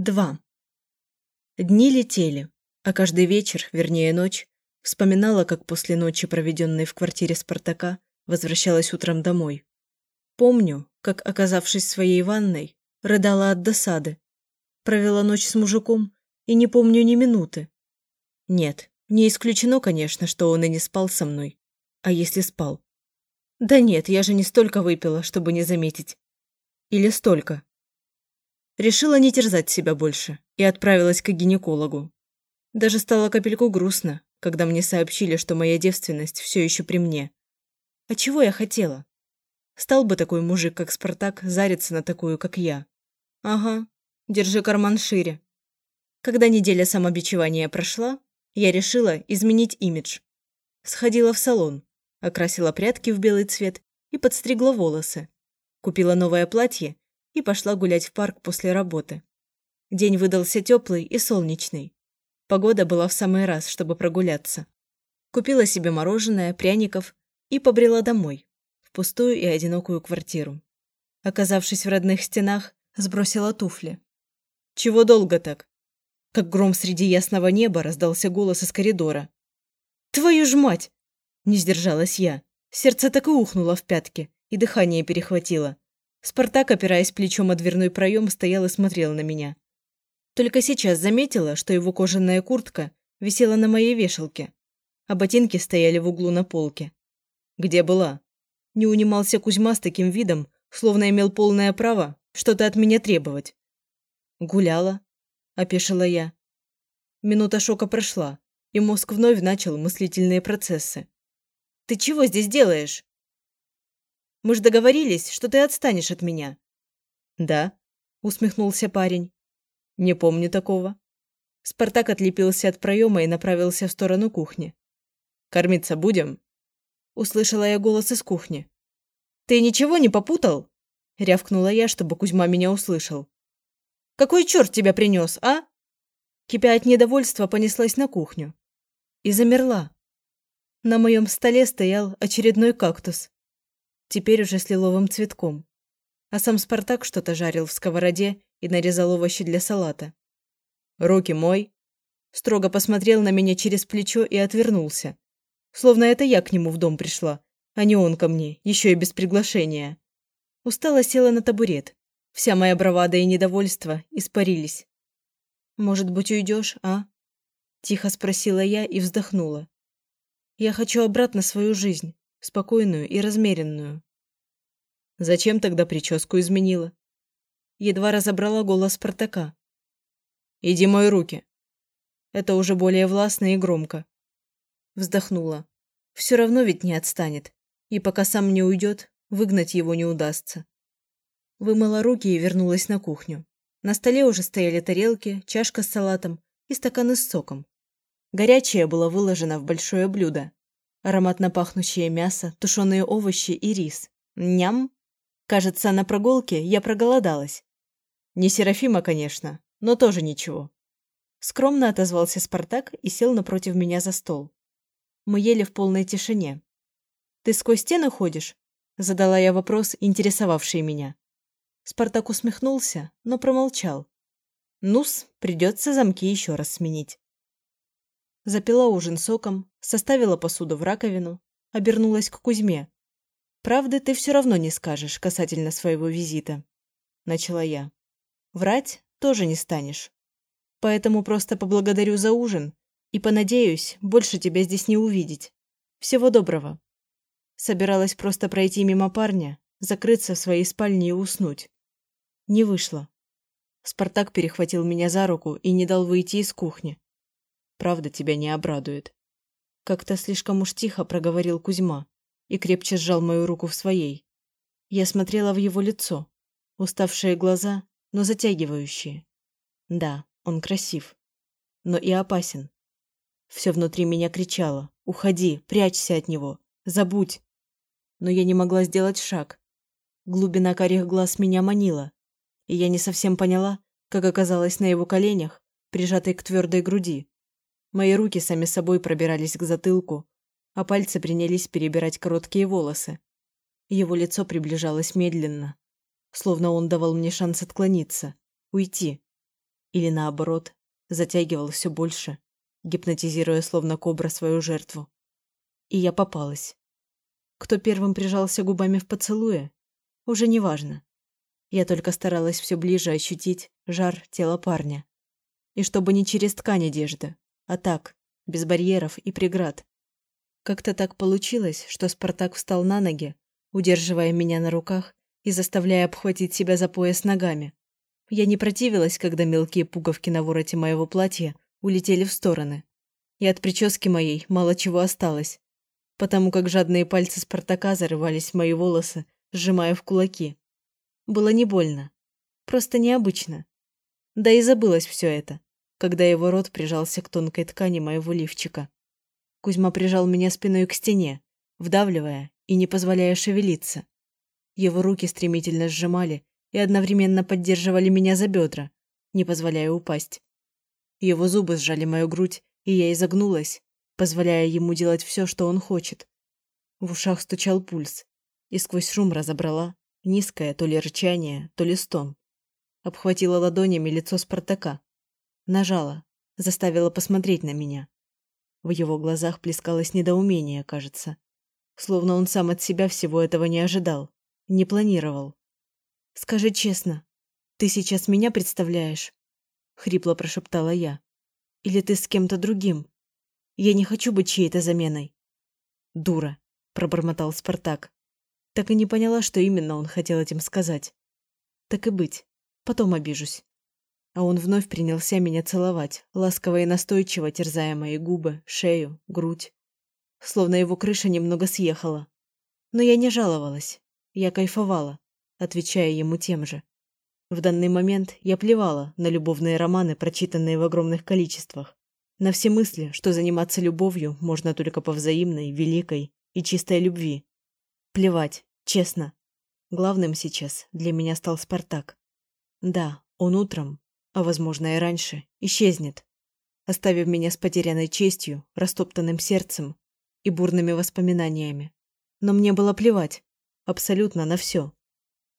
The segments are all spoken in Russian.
Два. Дни летели, а каждый вечер, вернее ночь, вспоминала, как после ночи, проведенной в квартире Спартака, возвращалась утром домой. Помню, как, оказавшись в своей ванной, рыдала от досады. Провела ночь с мужиком и не помню ни минуты. Нет, не исключено, конечно, что он и не спал со мной. А если спал? Да нет, я же не столько выпила, чтобы не заметить. Или столько. Решила не терзать себя больше и отправилась к гинекологу. Даже стало капельку грустно, когда мне сообщили, что моя девственность все еще при мне. А чего я хотела? Стал бы такой мужик, как Спартак, зариться на такую, как я. Ага, держи карман шире. Когда неделя самобичевания прошла, я решила изменить имидж. Сходила в салон, окрасила прядки в белый цвет и подстригла волосы. Купила новое платье и пошла гулять в парк после работы. День выдался теплый и солнечный. Погода была в самый раз, чтобы прогуляться. Купила себе мороженое, пряников и побрела домой, в пустую и одинокую квартиру. Оказавшись в родных стенах, сбросила туфли. «Чего долго так?» Как гром среди ясного неба раздался голос из коридора. «Твою ж мать!» Не сдержалась я. Сердце так и ухнуло в пятки, и дыхание перехватило. Спартак, опираясь плечом о дверной проем, стоял и смотрел на меня. Только сейчас заметила, что его кожаная куртка висела на моей вешалке, а ботинки стояли в углу на полке. «Где была?» Не унимался Кузьма с таким видом, словно имел полное право что-то от меня требовать. «Гуляла», – опешила я. Минута шока прошла, и мозг вновь начал мыслительные процессы. «Ты чего здесь делаешь?» Мы же договорились, что ты отстанешь от меня». «Да», – усмехнулся парень. «Не помню такого». Спартак отлепился от проема и направился в сторону кухни. «Кормиться будем?» Услышала я голос из кухни. «Ты ничего не попутал?» Рявкнула я, чтобы Кузьма меня услышал. «Какой черт тебя принес, а?» Кипя от недовольства, понеслась на кухню. И замерла. На моем столе стоял очередной кактус теперь уже с лиловым цветком. А сам Спартак что-то жарил в сковороде и нарезал овощи для салата. «Руки мой!» Строго посмотрел на меня через плечо и отвернулся. Словно это я к нему в дом пришла, а не он ко мне, еще и без приглашения. Устала села на табурет. Вся моя бравада и недовольство испарились. «Может быть, уйдешь, а?» Тихо спросила я и вздохнула. «Я хочу обратно свою жизнь спокойную и размеренную. Зачем тогда прическу изменила? Едва разобрала голос Спартака. «Иди мой руки». Это уже более властно и громко. Вздохнула. Все равно ведь не отстанет. И пока сам не уйдет, выгнать его не удастся. Вымыла руки и вернулась на кухню. На столе уже стояли тарелки, чашка с салатом и стаканы с соком. Горячее было выложено в большое блюдо, Ароматно пахнущее мясо, тушеные овощи и рис. Ням! Кажется, на прогулке я проголодалась. Не Серафима, конечно, но тоже ничего. Скромно отозвался Спартак и сел напротив меня за стол. Мы ели в полной тишине. «Ты сквозь стены ходишь?» Задала я вопрос, интересовавший меня. Спартак усмехнулся, но промолчал. «Нус, придется замки еще раз сменить». Запила ужин соком, составила посуду в раковину, обернулась к Кузьме. «Правды ты все равно не скажешь касательно своего визита», – начала я. «Врать тоже не станешь. Поэтому просто поблагодарю за ужин и понадеюсь больше тебя здесь не увидеть. Всего доброго». Собиралась просто пройти мимо парня, закрыться в своей спальне и уснуть. Не вышло. Спартак перехватил меня за руку и не дал выйти из кухни правда тебя не обрадует. Как-то слишком уж тихо проговорил Кузьма и крепче сжал мою руку в своей. Я смотрела в его лицо, уставшие глаза, но затягивающие. Да, он красив, но и опасен. Все внутри меня кричало «Уходи, прячься от него, забудь!» Но я не могла сделать шаг. Глубина карих глаз меня манила, и я не совсем поняла, как оказалась на его коленях, прижатой к твердой груди. Мои руки сами собой пробирались к затылку, а пальцы принялись перебирать короткие волосы. Его лицо приближалось медленно, словно он давал мне шанс отклониться, уйти. Или наоборот, затягивал все больше, гипнотизируя словно кобра свою жертву. И я попалась. Кто первым прижался губами в поцелуе, уже не важно. Я только старалась все ближе ощутить жар тела парня. И чтобы не через ткань одежды, а так, без барьеров и преград. Как-то так получилось, что Спартак встал на ноги, удерживая меня на руках и заставляя обхватить себя за пояс ногами. Я не противилась, когда мелкие пуговки на вороте моего платья улетели в стороны. И от прически моей мало чего осталось, потому как жадные пальцы Спартака зарывались в мои волосы, сжимая в кулаки. Было не больно, просто необычно. Да и забылось все это, когда его рот прижался к тонкой ткани моего лифчика. Кузьма прижал меня спиной к стене, вдавливая и не позволяя шевелиться. Его руки стремительно сжимали и одновременно поддерживали меня за бедра, не позволяя упасть. Его зубы сжали мою грудь, и я изогнулась, позволяя ему делать все, что он хочет. В ушах стучал пульс, и сквозь шум разобрала низкое то ли рычание, то ли стон. Обхватила ладонями лицо Спартака. Нажала, заставила посмотреть на меня. В его глазах плескалось недоумение, кажется. Словно он сам от себя всего этого не ожидал, не планировал. «Скажи честно, ты сейчас меня представляешь?» — хрипло прошептала я. «Или ты с кем-то другим? Я не хочу быть чьей-то заменой». «Дура», — пробормотал Спартак. Так и не поняла, что именно он хотел этим сказать. «Так и быть, потом обижусь». А он вновь принялся меня целовать, ласково и настойчиво терзая мои губы, шею, грудь. Словно его крыша немного съехала. Но я не жаловалась. Я кайфовала отвечая ему тем же. В данный момент я плевала на любовные романы, прочитанные в огромных количествах, на все мысли, что заниматься любовью можно только по взаимной, великой и чистой любви. Плевать, честно. Главным сейчас для меня стал Спартак. Да, он утром, а возможно и раньше, исчезнет, оставив меня с потерянной честью, растоптанным сердцем и бурными воспоминаниями. Но мне было плевать, абсолютно на все.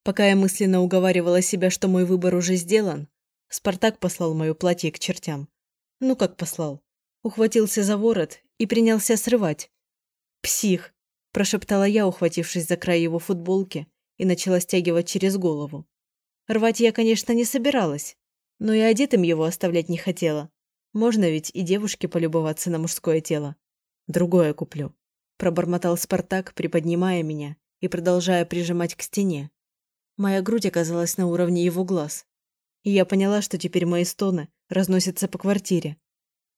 Пока я мысленно уговаривала себя, что мой выбор уже сделан, Спартак послал мое платье к чертям. Ну как послал? Ухватился за ворот и принялся срывать. «Псих!» – прошептала я, ухватившись за край его футболки и начала стягивать через голову. Рвать я, конечно, не собиралась, но и одетым его оставлять не хотела. Можно ведь и девушке полюбоваться на мужское тело. Другое куплю. Пробормотал Спартак, приподнимая меня и продолжая прижимать к стене. Моя грудь оказалась на уровне его глаз. И я поняла, что теперь мои стоны разносятся по квартире.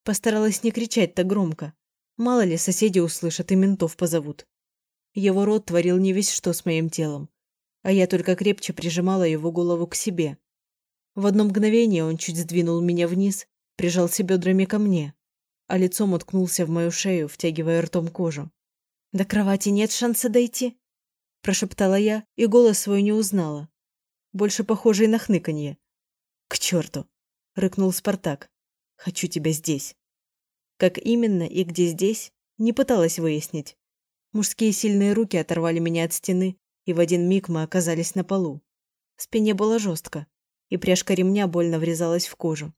Постаралась не кричать так громко. Мало ли, соседи услышат и ментов позовут. Его рот творил не весь что с моим телом, а я только крепче прижимала его голову к себе. В одно мгновение он чуть сдвинул меня вниз, прижался бедрами ко мне, а лицом уткнулся в мою шею, втягивая ртом кожу. «До кровати нет шанса дойти?» прошептала я и голос свой не узнала. Больше похожий на хныканье. «К черту!» — рыкнул Спартак. «Хочу тебя здесь». Как именно и где здесь, не пыталась выяснить. Мужские сильные руки оторвали меня от стены, и в один миг мы оказались на полу. Спине было жестко, и пряжка ремня больно врезалась в кожу.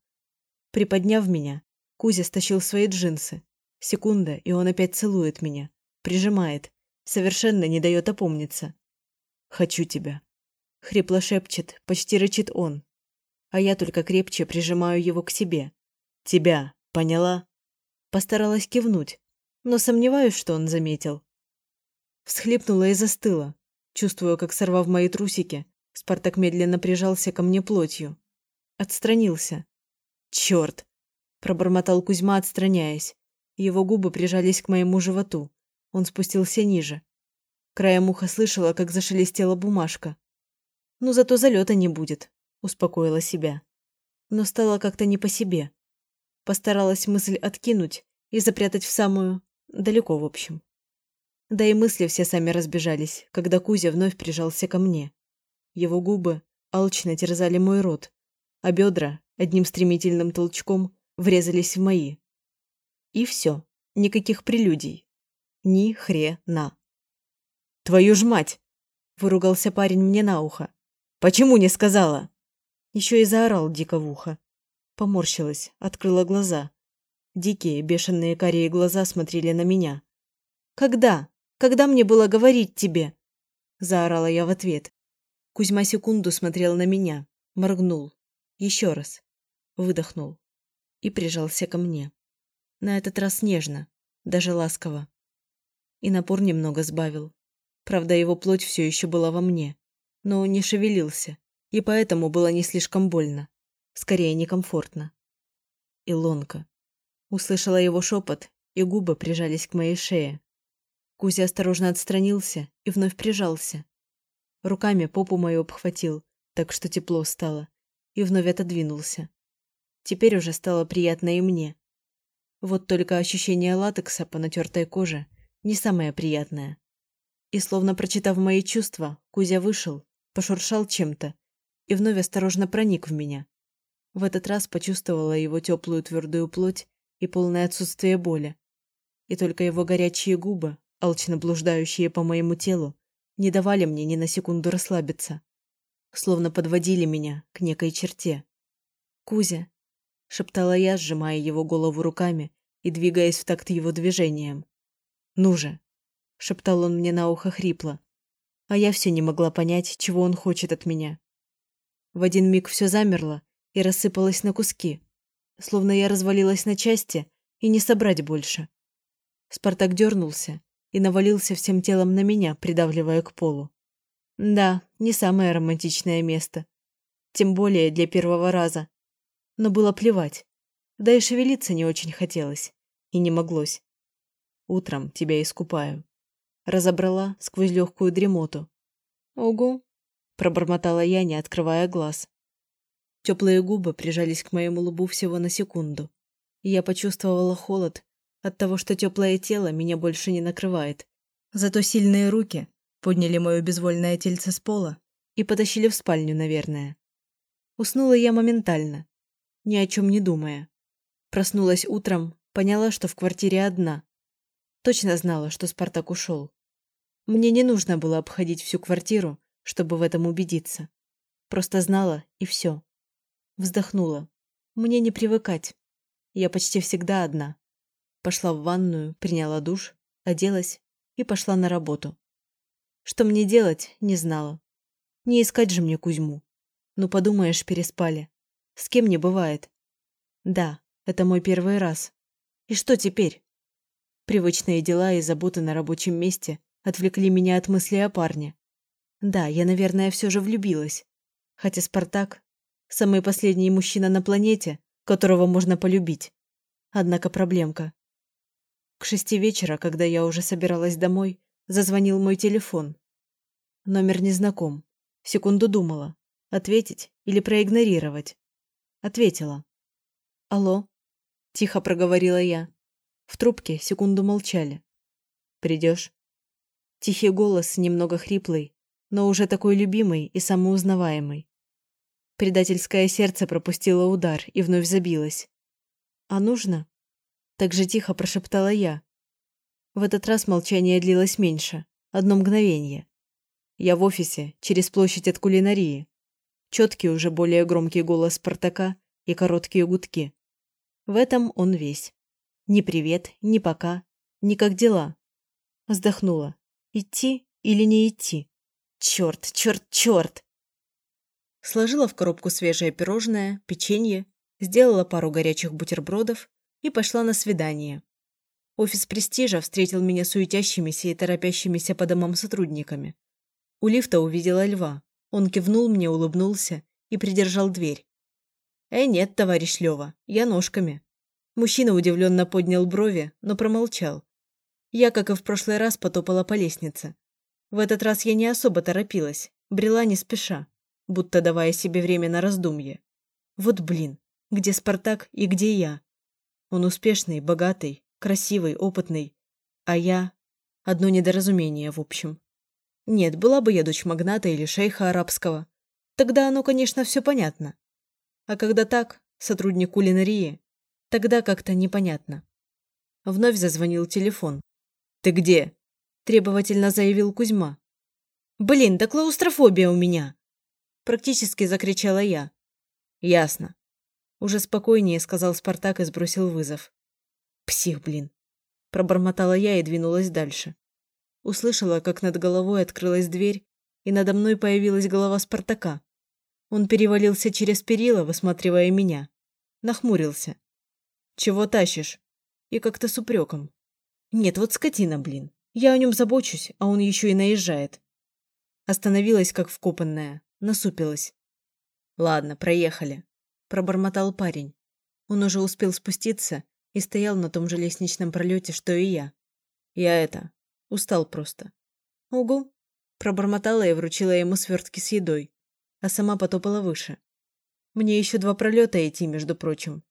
Приподняв меня, Кузя стащил свои джинсы. Секунда, и он опять целует меня, прижимает, совершенно не дает опомниться. «Хочу тебя», — хрипло шепчет, почти рычит он. А я только крепче прижимаю его к себе. «Тебя, поняла?» Постаралась кивнуть, но сомневаюсь, что он заметил. Всхлипнула и застыла, чувствуя, как, сорвав мои трусики, Спартак медленно прижался ко мне плотью. Отстранился. «Черт!» – пробормотал Кузьма, отстраняясь. Его губы прижались к моему животу. Он спустился ниже. Краем уха слышала, как зашелестела бумажка. «Ну, зато залета не будет», — успокоила себя. Но стало как-то не по себе. Постаралась мысль откинуть и запрятать в самую... далеко, в общем. Да и мысли все сами разбежались, когда Кузя вновь прижался ко мне. Его губы алчно терзали мой рот, а бедра одним стремительным толчком врезались в мои. И все, никаких прелюдий. Ни хрена. «Твою ж мать!» – выругался парень мне на ухо. «Почему не сказала?» Еще и заорал дико в ухо. Поморщилась, открыла глаза. Дикие, бешеные карие глаза смотрели на меня. «Когда? Когда мне было говорить тебе?» Заорала я в ответ. Кузьма секунду смотрел на меня, моргнул. Еще раз. Выдохнул. И прижался ко мне. На этот раз нежно, даже ласково. И напор немного сбавил. Правда, его плоть все еще была во мне. Но он не шевелился, и поэтому было не слишком больно. Скорее, некомфортно. Илонка. Услышала его шепот, и губы прижались к моей шее. Кузя осторожно отстранился и вновь прижался. Руками попу мою обхватил, так что тепло стало, и вновь отодвинулся. Теперь уже стало приятно и мне. Вот только ощущение латекса по натертой коже не самое приятное. И словно прочитав мои чувства, Кузя вышел, пошуршал чем-то и вновь осторожно проник в меня. В этот раз почувствовала его теплую твердую плоть и полное отсутствие боли. И только его горячие губы, алчно блуждающие по моему телу, не давали мне ни на секунду расслабиться. Словно подводили меня к некой черте. «Кузя!» – шептала я, сжимая его голову руками и двигаясь в такт его движением. «Ну же!» – шептал он мне на ухо хрипло. А я все не могла понять, чего он хочет от меня. В один миг все замерло, и рассыпалась на куски, словно я развалилась на части и не собрать больше. Спартак дернулся и навалился всем телом на меня, придавливая к полу. Да, не самое романтичное место. Тем более для первого раза. Но было плевать. Да и шевелиться не очень хотелось. И не моглось. Утром тебя искупаю. Разобрала сквозь легкую дремоту. Ого! Пробормотала я, не открывая глаз. Теплые губы прижались к моему лбу всего на секунду. Я почувствовала холод от того, что теплое тело меня больше не накрывает. Зато сильные руки подняли мое безвольное тельце с пола и потащили в спальню, наверное. Уснула я моментально, ни о чем не думая. Проснулась утром, поняла, что в квартире одна. Точно знала, что Спартак ушел. Мне не нужно было обходить всю квартиру, чтобы в этом убедиться. Просто знала, и все. Вздохнула. Мне не привыкать. Я почти всегда одна. Пошла в ванную, приняла душ, оделась и пошла на работу. Что мне делать, не знала. Не искать же мне Кузьму. Ну, подумаешь, переспали. С кем не бывает. Да, это мой первый раз. И что теперь? Привычные дела и заботы на рабочем месте отвлекли меня от мысли о парне. Да, я, наверное, все же влюбилась. Хотя Спартак Самый последний мужчина на планете, которого можно полюбить. Однако проблемка. К шести вечера, когда я уже собиралась домой, зазвонил мой телефон. Номер незнаком. Секунду думала, ответить или проигнорировать. Ответила. «Алло?» – тихо проговорила я. В трубке секунду молчали. «Придешь?» Тихий голос, немного хриплый, но уже такой любимый и самоузнаваемый. Предательское сердце пропустило удар и вновь забилось. «А нужно?» Так же тихо прошептала я. В этот раз молчание длилось меньше. Одно мгновение. Я в офисе, через площадь от кулинарии. Четкий уже более громкий голос Спартака и короткие гудки. В этом он весь. Ни привет, ни пока, ни как дела. Вздохнула. Идти или не идти? Черт, черт, черт! сложила в коробку свежее пирожное, печенье, сделала пару горячих бутербродов и пошла на свидание. Офис «Престижа» встретил меня суетящимися и торопящимися по домам сотрудниками. У лифта увидела льва. Он кивнул мне, улыбнулся и придержал дверь. «Э, нет, товарищ Лёва, я ножками». Мужчина удивленно поднял брови, но промолчал. Я, как и в прошлый раз, потопала по лестнице. В этот раз я не особо торопилась, брела не спеша будто давая себе время на раздумье. Вот блин, где Спартак и где я? Он успешный, богатый, красивый, опытный. А я... Одно недоразумение, в общем. Нет, была бы я дочь магната или шейха арабского. Тогда оно, конечно, все понятно. А когда так, сотрудник кулинарии, тогда как-то непонятно. Вновь зазвонил телефон. «Ты где?» – требовательно заявил Кузьма. «Блин, да клаустрофобия у меня!» Практически закричала я. «Ясно». Уже спокойнее сказал Спартак и сбросил вызов. Псих, блин. Пробормотала я и двинулась дальше. Услышала, как над головой открылась дверь, и надо мной появилась голова Спартака. Он перевалился через перила, высматривая меня. Нахмурился. «Чего тащишь?» И как-то с упреком. «Нет, вот скотина, блин. Я о нем забочусь, а он еще и наезжает». Остановилась, как вкопанная, насупилась. «Ладно, проехали», – пробормотал парень. Он уже успел спуститься и стоял на том же лестничном пролете, что и я. Я это, устал просто. «Угу», – пробормотала и вручила ему свертки с едой, а сама потопала выше. Мне еще два пролета идти, между прочим.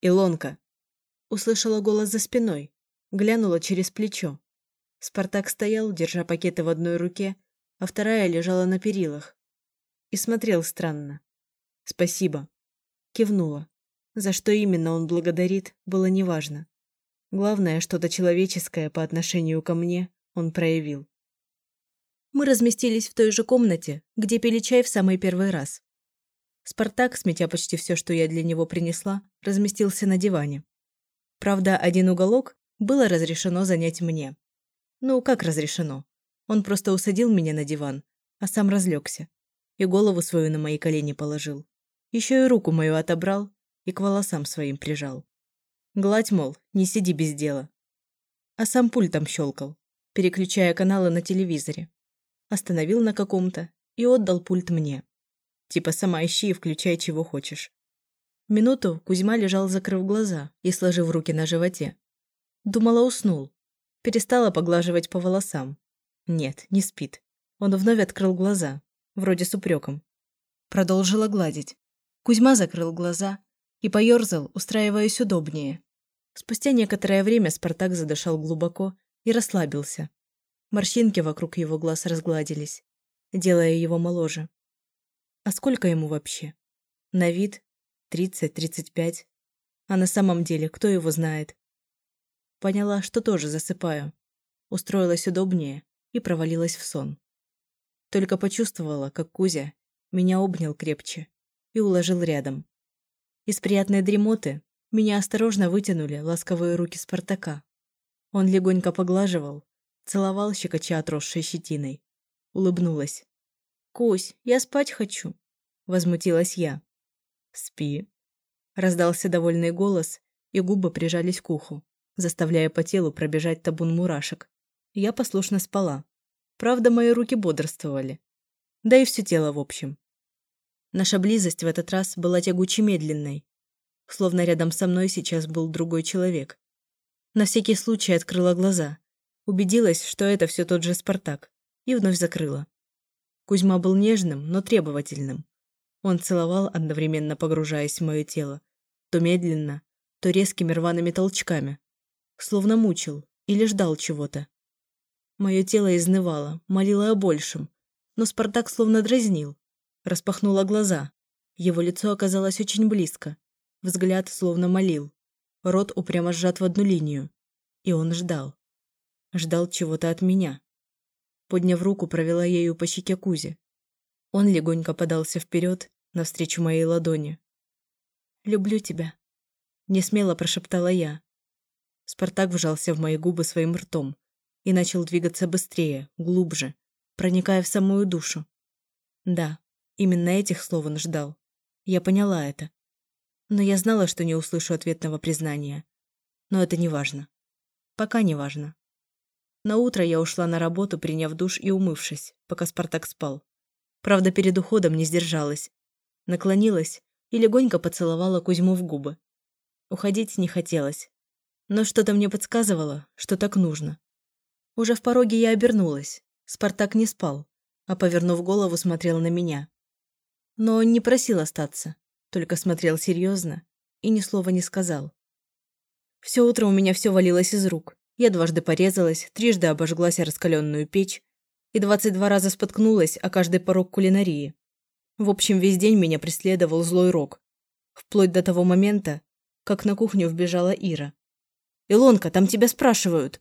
«Илонка!» Услышала голос за спиной, глянула через плечо. Спартак стоял, держа пакеты в одной руке, а вторая лежала на перилах. И смотрел странно. «Спасибо». Кивнула. За что именно он благодарит, было неважно. Главное, что-то человеческое по отношению ко мне он проявил. Мы разместились в той же комнате, где пили чай в самый первый раз. Спартак, сметя почти все, что я для него принесла, разместился на диване. Правда, один уголок было разрешено занять мне. Ну, как разрешено? Он просто усадил меня на диван, а сам разлегся. И голову свою на мои колени положил. Еще и руку мою отобрал и к волосам своим прижал. Гладь, мол, не сиди без дела. А сам пультом щелкал, переключая каналы на телевизоре. Остановил на каком-то и отдал пульт мне. Типа сама ищи и включай, чего хочешь. Минуту Кузьма лежал, закрыв глаза и сложив руки на животе. Думала, уснул. Перестала поглаживать по волосам. Нет, не спит. Он вновь открыл глаза, вроде с упреком. Продолжила гладить. Кузьма закрыл глаза и поерзал, устраиваясь удобнее. Спустя некоторое время Спартак задышал глубоко и расслабился. Морщинки вокруг его глаз разгладились, делая его моложе. А сколько ему вообще? На вид тридцать-тридцать пять. А на самом деле, кто его знает? Поняла, что тоже засыпаю. Устроилась удобнее и провалилась в сон. Только почувствовала, как Кузя меня обнял крепче и уложил рядом. Из приятной дремоты меня осторожно вытянули ласковые руки Спартака. Он легонько поглаживал, целовал щекоча отросшей щетиной. Улыбнулась. «Кусь, я спать хочу», — возмутилась я. «Спи», — раздался довольный голос, и губы прижались к уху, заставляя по телу пробежать табун мурашек. Я послушно спала. Правда, мои руки бодрствовали. Да и все тело в общем. Наша близость в этот раз была тягуче медленной. Словно рядом со мной сейчас был другой человек. На всякий случай открыла глаза. Убедилась, что это все тот же Спартак. И вновь закрыла. Кузьма был нежным, но требовательным. Он целовал, одновременно погружаясь в мое тело. То медленно, то резкими рваными толчками. Словно мучил или ждал чего-то. Мое тело изнывало, молило о большем. Но Спартак словно дразнил. Распахнула глаза. Его лицо оказалось очень близко. Взгляд словно молил. Рот упрямо сжат в одну линию. И он ждал. Ждал чего-то от меня. Подняв руку, провела ею по щеке Кузи. Он легонько подался вперед, навстречу моей ладони. «Люблю тебя», — несмело прошептала я. Спартак вжался в мои губы своим ртом и начал двигаться быстрее, глубже, проникая в самую душу. Да, именно этих слов он ждал. Я поняла это. Но я знала, что не услышу ответного признания. Но это не важно. Пока не важно. На утро я ушла на работу, приняв душ и умывшись, пока Спартак спал. Правда, перед уходом не сдержалась наклонилась и легонько поцеловала Кузьму в губы. Уходить не хотелось, но что-то мне подсказывало, что так нужно. Уже в пороге я обернулась. Спартак не спал, а, повернув голову, смотрел на меня. Но он не просил остаться, только смотрел серьезно и ни слова не сказал. Все утро у меня все валилось из рук. Я дважды порезалась, трижды обожглась раскаленную печь и двадцать два раза споткнулась о каждый порог кулинарии. В общем, весь день меня преследовал злой рок. Вплоть до того момента, как на кухню вбежала Ира. «Илонка, там тебя спрашивают!»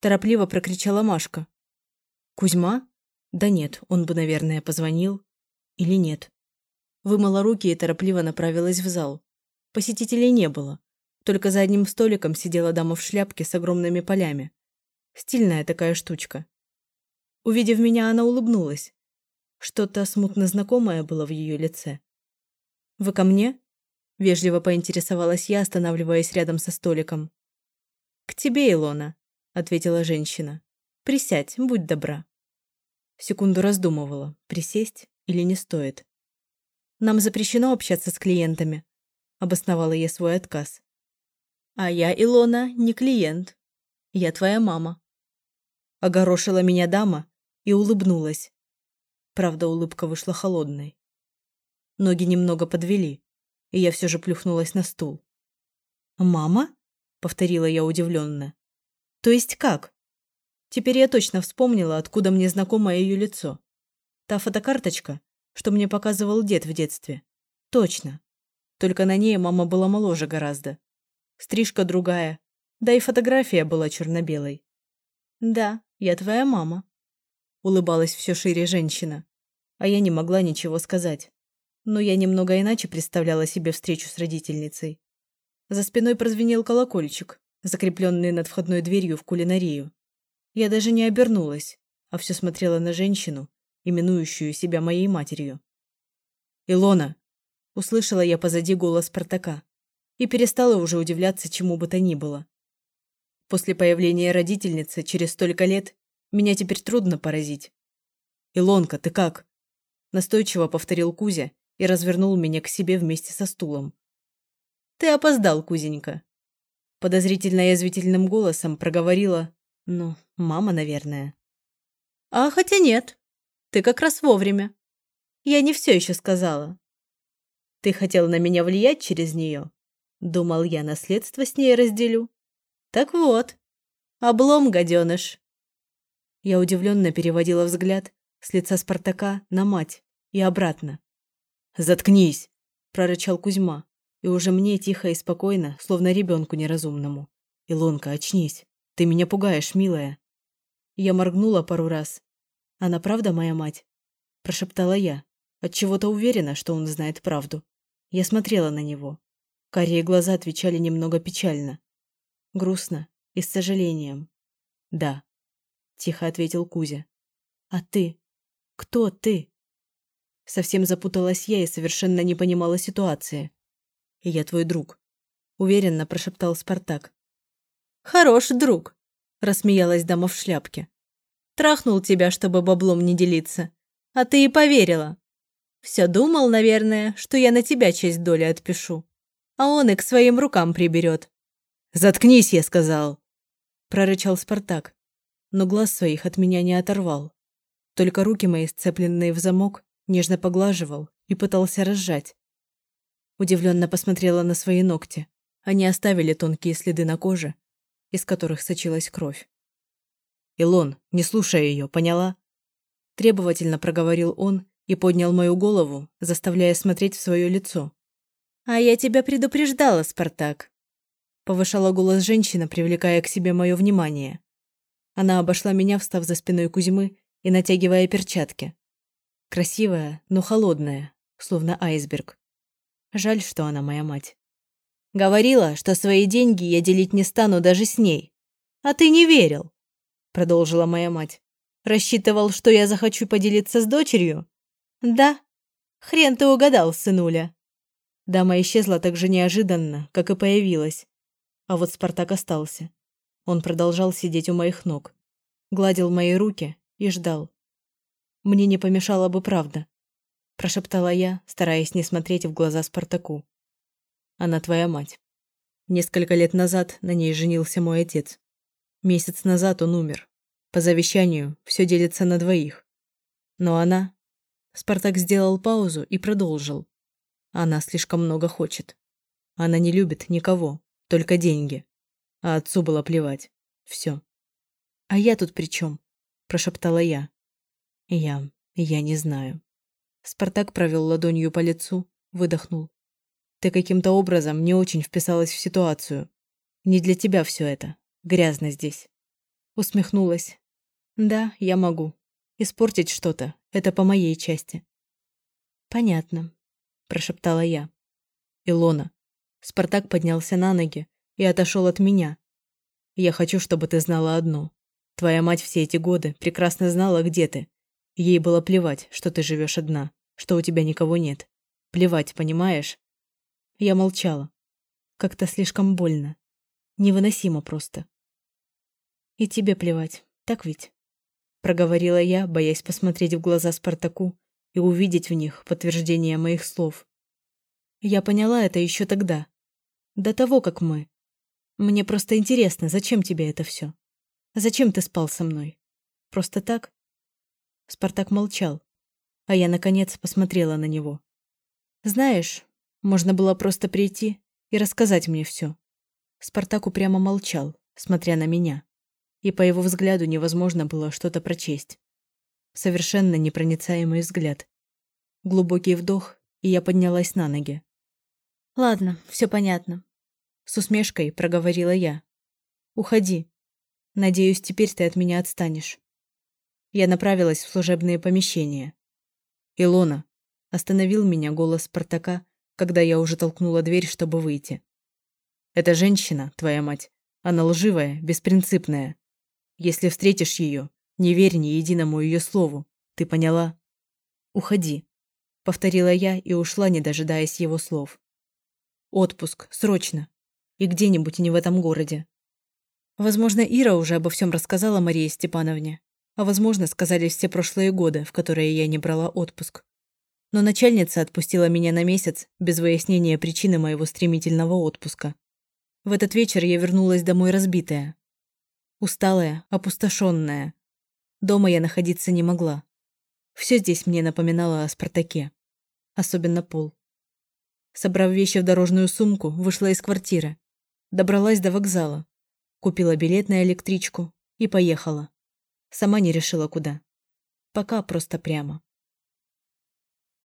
Торопливо прокричала Машка. «Кузьма? Да нет, он бы, наверное, позвонил. Или нет?» Вымыла руки и торопливо направилась в зал, Посетителей не было. Только за одним столиком сидела дама в шляпке с огромными полями. Стильная такая штучка. Увидев меня, она улыбнулась. Что-то смутно знакомое было в ее лице. «Вы ко мне?» – вежливо поинтересовалась я, останавливаясь рядом со столиком. «К тебе, Илона», – ответила женщина. «Присядь, будь добра». Секунду раздумывала, присесть или не стоит. «Нам запрещено общаться с клиентами», – обосновала я свой отказ. «А я, Илона, не клиент. Я твоя мама». Огорошила меня дама и улыбнулась. Правда, улыбка вышла холодной. Ноги немного подвели, и я все же плюхнулась на стул. «Мама?» – повторила я удивленно. «То есть как?» Теперь я точно вспомнила, откуда мне знакомо ее лицо. Та фотокарточка, что мне показывал дед в детстве. Точно. Только на ней мама была моложе гораздо. Стрижка другая, да и фотография была черно-белой. «Да, я твоя мама», улыбалась все шире женщина. А я не могла ничего сказать. Но я немного иначе представляла себе встречу с родительницей. За спиной прозвенел колокольчик, закрепленный над входной дверью в кулинарию. Я даже не обернулась, а все смотрела на женщину, именующую себя моей матерью. «Илона!» – услышала я позади голос Спартака и перестала уже удивляться чему бы то ни было. После появления родительницы через столько лет меня теперь трудно поразить. «Илонка, ты как?» Настойчиво повторил Кузя и развернул меня к себе вместе со стулом. «Ты опоздал, Кузенька!» Подозрительно язвительным голосом проговорила, ну, мама, наверное. «А хотя нет, ты как раз вовремя. Я не все еще сказала. Ты хотел на меня влиять через нее? Думал, я наследство с ней разделю. Так вот, облом, гаденыш!» Я удивленно переводила взгляд с лица Спартака на мать и обратно. «Заткнись!» – прорычал Кузьма. И уже мне тихо и спокойно, словно ребенку неразумному. «Илонка, очнись! Ты меня пугаешь, милая!» Я моргнула пару раз. «Она правда моя мать?» – прошептала я. Отчего-то уверена, что он знает правду. Я смотрела на него. Карие глаза отвечали немного печально. Грустно и с сожалением. «Да», – тихо ответил Кузя. «А ты? Кто ты?» Совсем запуталась я и совершенно не понимала ситуации. «Я твой друг», – уверенно прошептал Спартак. «Хорош друг», – рассмеялась дама в шляпке. «Трахнул тебя, чтобы баблом не делиться. А ты и поверила. Все думал, наверное, что я на тебя часть доли отпишу. А он и к своим рукам приберет». «Заткнись, я сказал», – прорычал Спартак но глаз своих от меня не оторвал. Только руки мои, сцепленные в замок, нежно поглаживал и пытался разжать. Удивленно посмотрела на свои ногти. Они оставили тонкие следы на коже, из которых сочилась кровь. «Илон, не слушай ее, поняла?» Требовательно проговорил он и поднял мою голову, заставляя смотреть в свое лицо. «А я тебя предупреждала, Спартак!» Повышала голос женщина, привлекая к себе мое внимание. Она обошла меня, встав за спиной Кузьмы и натягивая перчатки. Красивая, но холодная, словно айсберг. Жаль, что она моя мать. Говорила, что свои деньги я делить не стану даже с ней. А ты не верил, продолжила моя мать. Рассчитывал, что я захочу поделиться с дочерью? Да. Хрен ты угадал, сынуля. Дама исчезла так же неожиданно, как и появилась. А вот Спартак остался. Он продолжал сидеть у моих ног, гладил мои руки и ждал. Мне не помешала бы правда, прошептала я, стараясь не смотреть в глаза Спартаку. Она твоя мать. Несколько лет назад на ней женился мой отец. Месяц назад он умер. По завещанию все делится на двоих. Но она... Спартак сделал паузу и продолжил. Она слишком много хочет. Она не любит никого, только деньги а отцу было плевать. Все. «А я тут при чем? прошептала я. «Я... я не знаю». Спартак провел ладонью по лицу, выдохнул. «Ты каким-то образом не очень вписалась в ситуацию. Не для тебя все это. Грязно здесь». Усмехнулась. «Да, я могу. Испортить что-то — это по моей части». «Понятно», — прошептала я. «Илона». Спартак поднялся на ноги и отошел от меня. Я хочу, чтобы ты знала одно. Твоя мать все эти годы прекрасно знала, где ты. Ей было плевать, что ты живешь одна, что у тебя никого нет. Плевать, понимаешь? Я молчала. Как-то слишком больно. Невыносимо просто. И тебе плевать, так ведь? Проговорила я, боясь посмотреть в глаза Спартаку и увидеть в них подтверждение моих слов. Я поняла это еще тогда, до того, как мы. Мне просто интересно, зачем тебе это все? Зачем ты спал со мной? Просто так? Спартак молчал, а я, наконец, посмотрела на него. Знаешь, можно было просто прийти и рассказать мне все. Спартак упрямо молчал, смотря на меня, и по его взгляду невозможно было что-то прочесть. Совершенно непроницаемый взгляд. Глубокий вдох, и я поднялась на ноги. Ладно, все понятно. С усмешкой проговорила я. Уходи. Надеюсь, теперь ты от меня отстанешь. Я направилась в служебные помещения. Илона. Остановил меня голос Спартака, когда я уже толкнула дверь, чтобы выйти. Эта женщина, твоя мать, она лживая, беспринципная. Если встретишь ее, не верь ни единому ее слову. Ты поняла? Уходи, повторила я и ушла, не дожидаясь его слов. Отпуск, срочно и где-нибудь не в этом городе. Возможно, Ира уже обо всем рассказала Марии Степановне, а возможно, сказали все прошлые годы, в которые я не брала отпуск. Но начальница отпустила меня на месяц без выяснения причины моего стремительного отпуска. В этот вечер я вернулась домой разбитая. Усталая, опустошенная. Дома я находиться не могла. Все здесь мне напоминало о Спартаке. Особенно пол. Собрав вещи в дорожную сумку, вышла из квартиры. Добралась до вокзала. Купила билет на электричку и поехала. Сама не решила куда. Пока просто прямо.